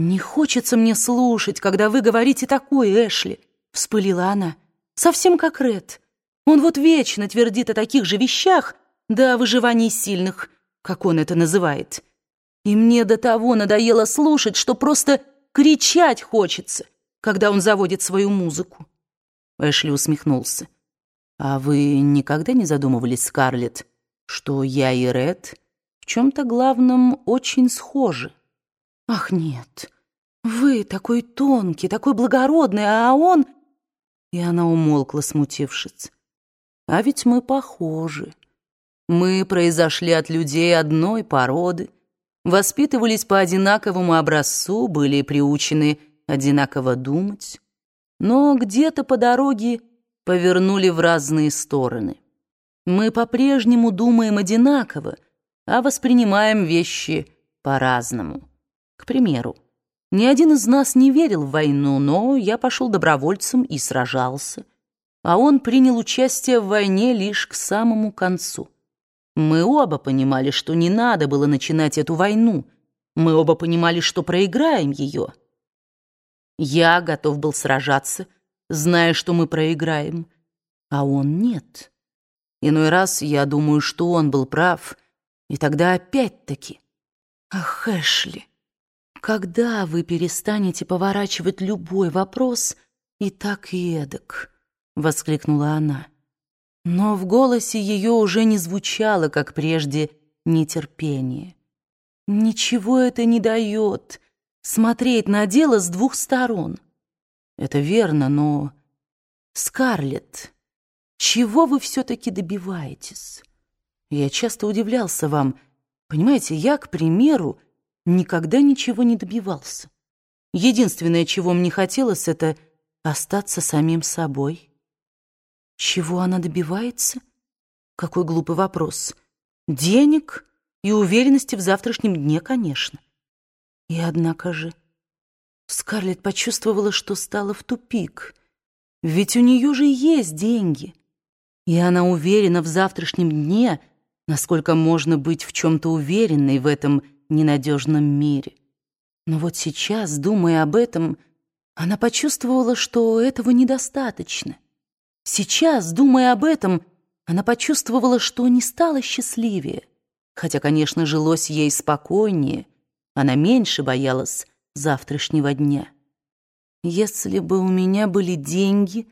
«Не хочется мне слушать, когда вы говорите такое, Эшли», — вспылила она. «Совсем как Ред. Он вот вечно твердит о таких же вещах, да о выживании сильных, как он это называет. И мне до того надоело слушать, что просто кричать хочется, когда он заводит свою музыку». Эшли усмехнулся. «А вы никогда не задумывались, Скарлетт, что я и Ред в чем-то главном очень схожи?» «Ах, нет, вы такой тонкий, такой благородный, а он...» И она умолкла, смутившись. «А ведь мы похожи. Мы произошли от людей одной породы, воспитывались по одинаковому образцу, были приучены одинаково думать, но где-то по дороге повернули в разные стороны. Мы по-прежнему думаем одинаково, а воспринимаем вещи по-разному». К примеру, ни один из нас не верил в войну, но я пошел добровольцем и сражался, а он принял участие в войне лишь к самому концу. Мы оба понимали, что не надо было начинать эту войну. Мы оба понимали, что проиграем ее. Я готов был сражаться, зная, что мы проиграем, а он нет. Иной раз я думаю, что он был прав, и тогда опять-таки... Ах, Эшли! Когда вы перестанете поворачивать любой вопрос и так и эдак? Воскликнула она. Но в голосе ее уже не звучало, как прежде, нетерпение. Ничего это не дает. Смотреть на дело с двух сторон. Это верно, но... Скарлетт, чего вы все-таки добиваетесь? Я часто удивлялся вам. Понимаете, я, к примеру, никогда ничего не добивался. Единственное, чего мне хотелось, это остаться самим собой. Чего она добивается? Какой глупый вопрос. Денег и уверенности в завтрашнем дне, конечно. И однако же Скарлетт почувствовала, что стала в тупик. Ведь у нее же есть деньги. И она уверена в завтрашнем дне, насколько можно быть в чем-то уверенной в этом ненадежном мире. Но вот сейчас, думая об этом, она почувствовала, что этого недостаточно. Сейчас, думая об этом, она почувствовала, что не стала счастливее. Хотя, конечно, жилось ей спокойнее, она меньше боялась завтрашнего дня. Если бы у меня были деньги,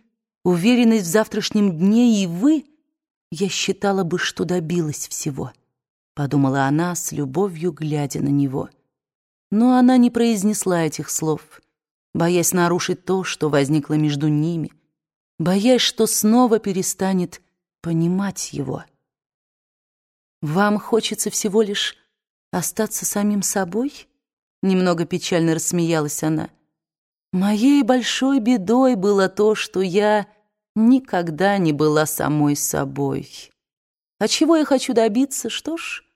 уверенность в завтрашнем дне и вы, я считала бы, что добилась всего подумала она с любовью, глядя на него. Но она не произнесла этих слов, боясь нарушить то, что возникло между ними, боясь, что снова перестанет понимать его. «Вам хочется всего лишь остаться самим собой?» Немного печально рассмеялась она. «Моей большой бедой было то, что я никогда не была самой собой. А чего я хочу добиться, что ж...»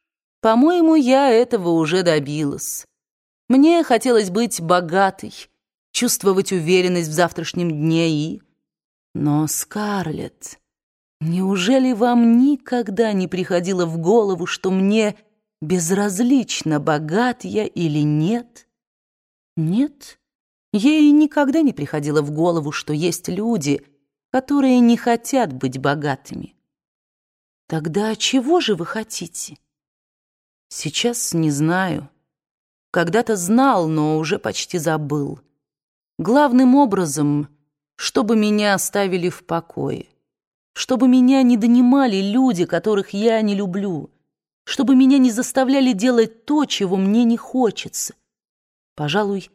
По-моему, я этого уже добилась. Мне хотелось быть богатой, чувствовать уверенность в завтрашнем дне и... Но, Скарлетт, неужели вам никогда не приходило в голову, что мне безразлично, богат я или нет? Нет, ей никогда не приходило в голову, что есть люди, которые не хотят быть богатыми. Тогда чего же вы хотите? Сейчас не знаю. Когда-то знал, но уже почти забыл. Главным образом, чтобы меня оставили в покое. Чтобы меня не донимали люди, которых я не люблю. Чтобы меня не заставляли делать то, чего мне не хочется. Пожалуй,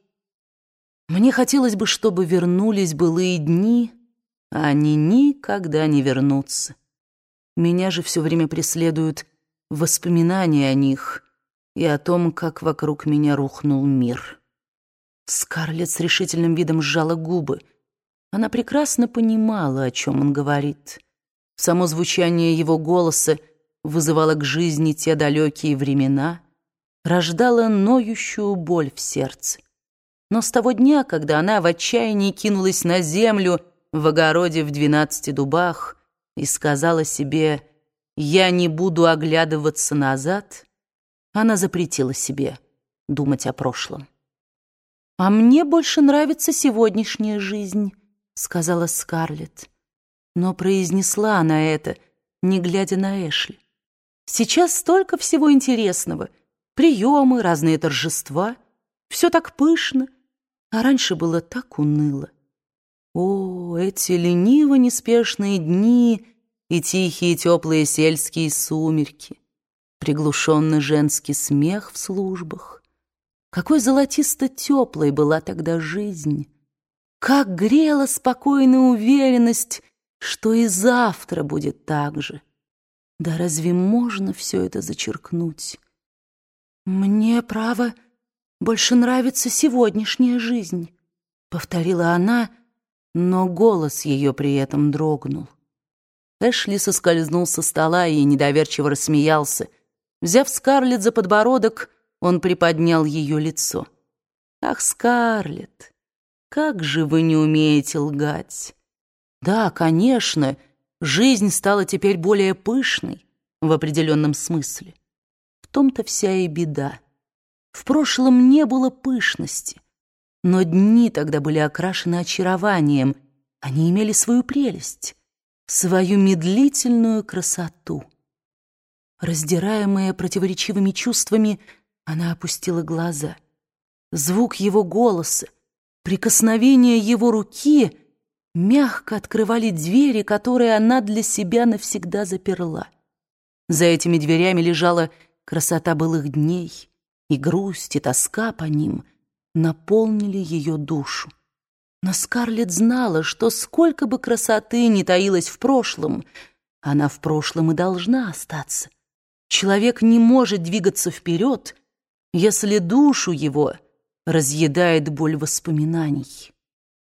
мне хотелось бы, чтобы вернулись былые дни, а они никогда не вернутся. Меня же все время преследуют воспоминания о них и о том, как вокруг меня рухнул мир. Скарлетт с решительным видом сжала губы. Она прекрасно понимала, о чем он говорит. Само звучание его голоса вызывало к жизни те далекие времена, рождало ноющую боль в сердце. Но с того дня, когда она в отчаянии кинулась на землю в огороде в двенадцати дубах и сказала себе я не буду оглядываться назад, она запретила себе думать о прошлом. «А мне больше нравится сегодняшняя жизнь», — сказала Скарлетт. Но произнесла она это, не глядя на Эшли. «Сейчас столько всего интересного. Приемы, разные торжества. Все так пышно. А раньше было так уныло. О, эти лениво-неспешные дни и тихие теплые сельские сумерки, приглушенный женский смех в службах. Какой золотисто-теплой была тогда жизнь! Как грела спокойная уверенность, что и завтра будет так же. Да разве можно все это зачеркнуть? Мне, право, больше нравится сегодняшняя жизнь, повторила она, но голос ее при этом дрогнул. Эшли соскользнул со стола и недоверчиво рассмеялся. Взяв Скарлетт за подбородок, он приподнял ее лицо. «Ах, Скарлетт, как же вы не умеете лгать!» «Да, конечно, жизнь стала теперь более пышной в определенном смысле. В том-то вся и беда. В прошлом не было пышности, но дни тогда были окрашены очарованием, они имели свою прелесть, свою медлительную красоту. Раздираемая противоречивыми чувствами, она опустила глаза. Звук его голоса, прикосновение его руки мягко открывали двери, которые она для себя навсегда заперла. За этими дверями лежала красота былых дней, и грусть, и тоска по ним наполнили ее душу. Но Скарлетт знала, что сколько бы красоты ни таилось в прошлом, она в прошлом и должна остаться. Человек не может двигаться вперед, если душу его разъедает боль воспоминаний.